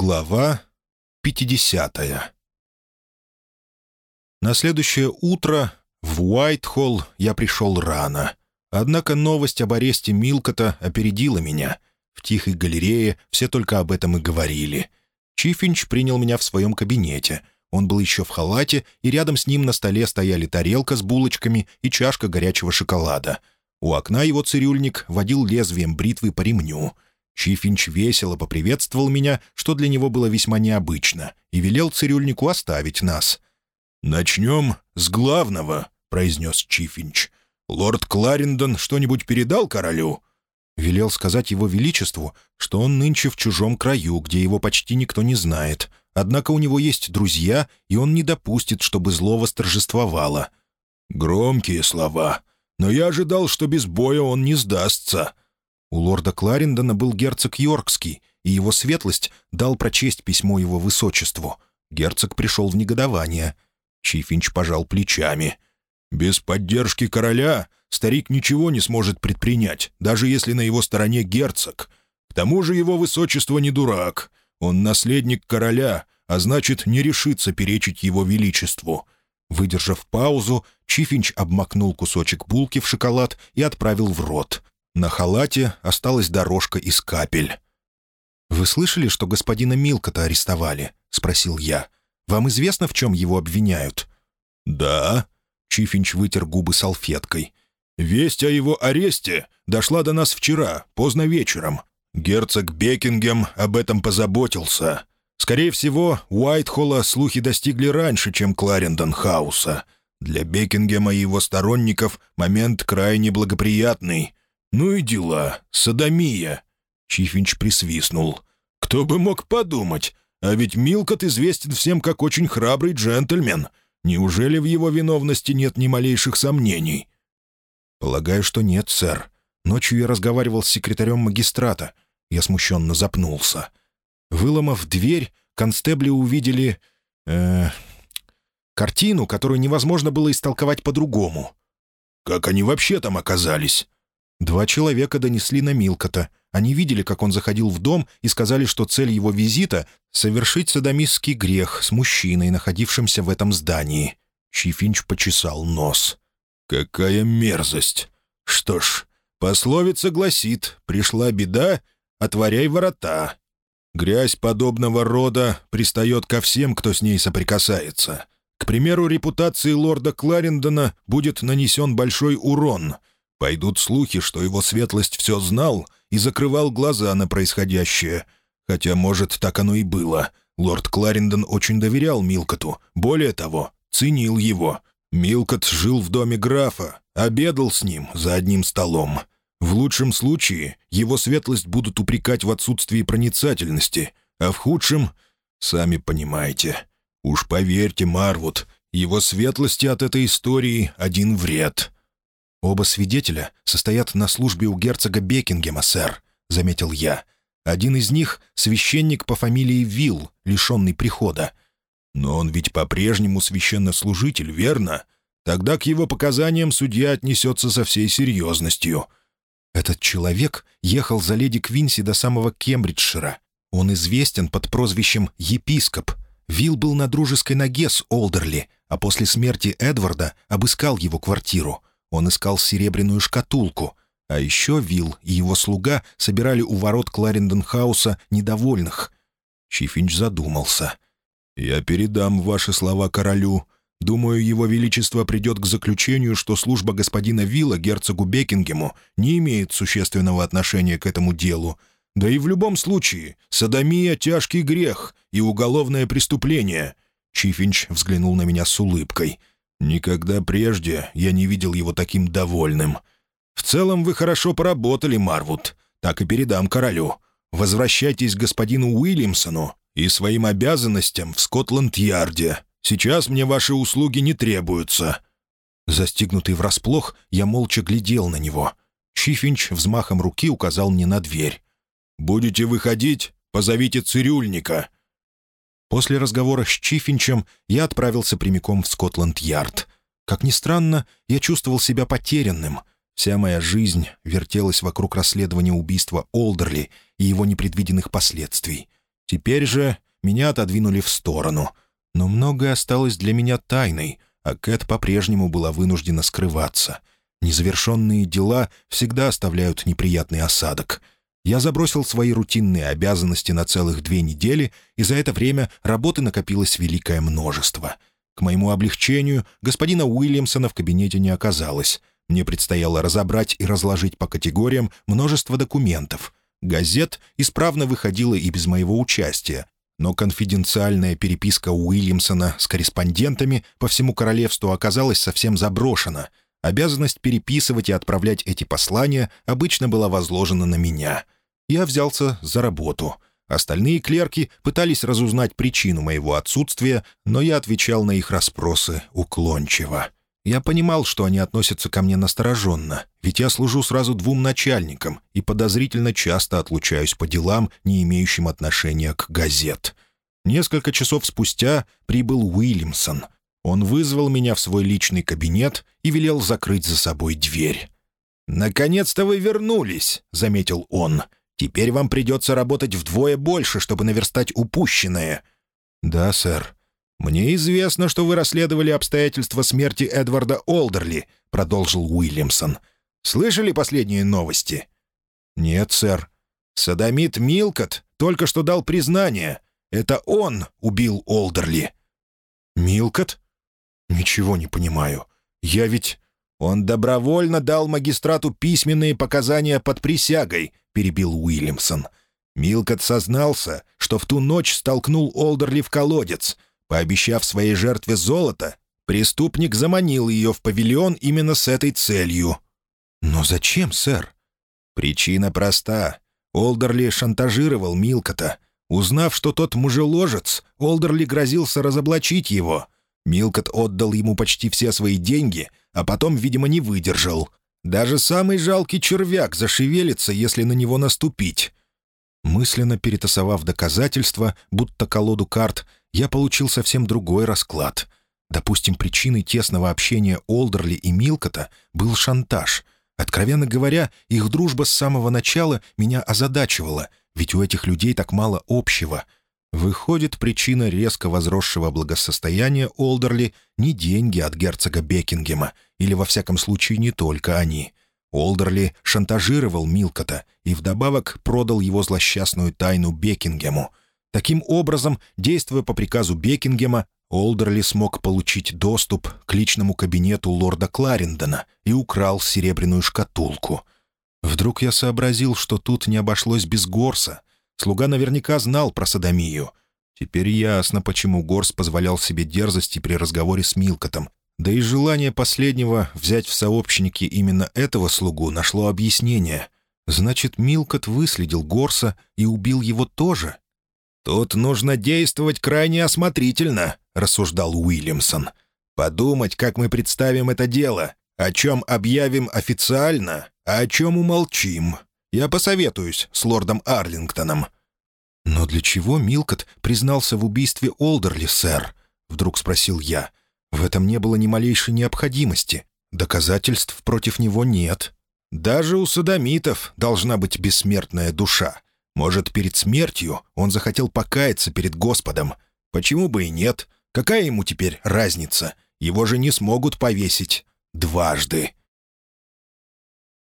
Глава 50 На следующее утро в Уайтхолл я пришел рано. Однако новость об аресте Милкота опередила меня. В тихой галерее все только об этом и говорили. Чифинч принял меня в своем кабинете. Он был еще в халате, и рядом с ним на столе стояли тарелка с булочками и чашка горячего шоколада. У окна его цирюльник водил лезвием бритвы по ремню — Чифинч весело поприветствовал меня, что для него было весьма необычно, и велел цирюльнику оставить нас. «Начнем с главного», — произнес Чифинч. «Лорд Кларендон что-нибудь передал королю?» Велел сказать его величеству, что он нынче в чужом краю, где его почти никто не знает. Однако у него есть друзья, и он не допустит, чтобы зло восторжествовало. «Громкие слова. Но я ожидал, что без боя он не сдастся», у лорда Кларендона был герцог Йоркский, и его светлость дал прочесть письмо его высочеству. Герцог пришел в негодование. Чифинч пожал плечами. «Без поддержки короля старик ничего не сможет предпринять, даже если на его стороне герцог. К тому же его высочество не дурак. Он наследник короля, а значит, не решится перечить его величеству». Выдержав паузу, Чифинч обмакнул кусочек булки в шоколад и отправил в рот. На халате осталась дорожка из капель. «Вы слышали, что господина Милкота арестовали?» — спросил я. «Вам известно, в чем его обвиняют?» «Да», — Чифинч вытер губы салфеткой. «Весть о его аресте дошла до нас вчера, поздно вечером. Герцог Бекингем об этом позаботился. Скорее всего, Уайтхолла слухи достигли раньше, чем Кларендон Хауса. Для Бекингема и его сторонников момент крайне благоприятный. «Ну и дела. Садомия!» Чифинч присвистнул. «Кто бы мог подумать? А ведь Милкот известен всем как очень храбрый джентльмен. Неужели в его виновности нет ни малейших сомнений?» «Полагаю, что нет, сэр. Ночью я разговаривал с секретарем магистрата. Я смущенно запнулся. Выломав дверь, констебли увидели... Э, картину, которую невозможно было истолковать по-другому». «Как они вообще там оказались?» Два человека донесли на Милкота. Они видели, как он заходил в дом, и сказали, что цель его визита — совершить садомистский грех с мужчиной, находившимся в этом здании. Чифинч почесал нос. «Какая мерзость! Что ж, пословица гласит, пришла беда, отворяй ворота. Грязь подобного рода пристает ко всем, кто с ней соприкасается. К примеру, репутации лорда Кларендона будет нанесен большой урон — Пойдут слухи, что его светлость все знал и закрывал глаза на происходящее. Хотя, может, так оно и было. Лорд Кларендон очень доверял Милкоту. Более того, ценил его. Милкот жил в доме графа, обедал с ним за одним столом. В лучшем случае его светлость будут упрекать в отсутствии проницательности, а в худшем — сами понимаете. Уж поверьте, Марвуд, его светлости от этой истории один вред. «Оба свидетеля состоят на службе у герцога Бекингема, сэр», — заметил я. «Один из них — священник по фамилии Вилл, лишенный прихода». «Но он ведь по-прежнему священнослужитель, верно? Тогда к его показаниям судья отнесется со всей серьезностью». «Этот человек ехал за леди Квинси до самого Кембриджшира. Он известен под прозвищем «Епископ». Вилл был на дружеской ноге с Олдерли, а после смерти Эдварда обыскал его квартиру. Он искал серебряную шкатулку. А еще Вилл и его слуга собирали у ворот Кларендон-хауса недовольных. Чифинч задумался. «Я передам ваши слова королю. Думаю, его величество придет к заключению, что служба господина Вилла герцогу Бекингему не имеет существенного отношения к этому делу. Да и в любом случае, садомия — тяжкий грех и уголовное преступление». Чифинч взглянул на меня с улыбкой — Никогда прежде я не видел его таким довольным. В целом вы хорошо поработали, Марвуд. Так и передам королю. Возвращайтесь к господину Уильямсону и своим обязанностям в Скотланд-Ярде. Сейчас мне ваши услуги не требуются». Застигнутый врасплох, я молча глядел на него. Чифинч взмахом руки указал мне на дверь. «Будете выходить? Позовите цирюльника. После разговора с Чифинчем я отправился прямиком в Скотланд-Ярд. Как ни странно, я чувствовал себя потерянным. Вся моя жизнь вертелась вокруг расследования убийства Олдерли и его непредвиденных последствий. Теперь же меня отодвинули в сторону. Но многое осталось для меня тайной, а Кэт по-прежнему была вынуждена скрываться. Незавершенные дела всегда оставляют неприятный осадок. Я забросил свои рутинные обязанности на целых две недели, и за это время работы накопилось великое множество. К моему облегчению господина Уильямсона в кабинете не оказалось. Мне предстояло разобрать и разложить по категориям множество документов. Газет исправно выходила и без моего участия, но конфиденциальная переписка Уильямсона с корреспондентами по всему королевству оказалась совсем заброшена. Обязанность переписывать и отправлять эти послания обычно была возложена на меня. Я взялся за работу. Остальные клерки пытались разузнать причину моего отсутствия, но я отвечал на их расспросы уклончиво. Я понимал, что они относятся ко мне настороженно, ведь я служу сразу двум начальникам и подозрительно часто отлучаюсь по делам, не имеющим отношения к газет. Несколько часов спустя прибыл Уильямсон. Он вызвал меня в свой личный кабинет и велел закрыть за собой дверь. «Наконец-то вы вернулись», — заметил он. «Теперь вам придется работать вдвое больше, чтобы наверстать упущенное». «Да, сэр», «Мне известно, что вы расследовали обстоятельства смерти Эдварда Олдерли», — продолжил Уильямсон. «Слышали последние новости?» «Нет, сэр. Садомит Милкот только что дал признание. Это он убил Олдерли». «Милкот? Ничего не понимаю. Я ведь...» «Он добровольно дал магистрату письменные показания под присягой», — перебил Уильямсон. Милкот сознался, что в ту ночь столкнул Олдерли в колодец — Пообещав своей жертве золото, преступник заманил ее в павильон именно с этой целью. «Но зачем, сэр?» «Причина проста. Олдерли шантажировал Милкота. Узнав, что тот мужеложец, Олдерли грозился разоблачить его. Милкот отдал ему почти все свои деньги, а потом, видимо, не выдержал. Даже самый жалкий червяк зашевелится, если на него наступить. Мысленно перетасовав доказательства, будто колоду карт, я получил совсем другой расклад. Допустим, причиной тесного общения Олдерли и Милкота был шантаж. Откровенно говоря, их дружба с самого начала меня озадачивала, ведь у этих людей так мало общего. Выходит, причина резко возросшего благосостояния Олдерли не деньги от герцога Бекингема, или, во всяком случае, не только они. Олдерли шантажировал Милкота и вдобавок продал его злосчастную тайну Бекингему. Таким образом, действуя по приказу Бекингема, Олдерли смог получить доступ к личному кабинету лорда Кларендона и украл серебряную шкатулку. Вдруг я сообразил, что тут не обошлось без Горса. Слуга наверняка знал про садомию. Теперь ясно, почему Горс позволял себе дерзости при разговоре с Милкотом. Да и желание последнего взять в сообщники именно этого слугу нашло объяснение. Значит, Милкот выследил Горса и убил его тоже? «Тут нужно действовать крайне осмотрительно», — рассуждал Уильямсон. «Подумать, как мы представим это дело, о чем объявим официально, а о чем умолчим. Я посоветуюсь с лордом Арлингтоном». «Но для чего Милкот признался в убийстве Олдерли, сэр?» — вдруг спросил я. В этом не было ни малейшей необходимости. Доказательств против него нет. Даже у садомитов должна быть бессмертная душа. Может, перед смертью он захотел покаяться перед Господом. Почему бы и нет? Какая ему теперь разница? Его же не смогут повесить дважды.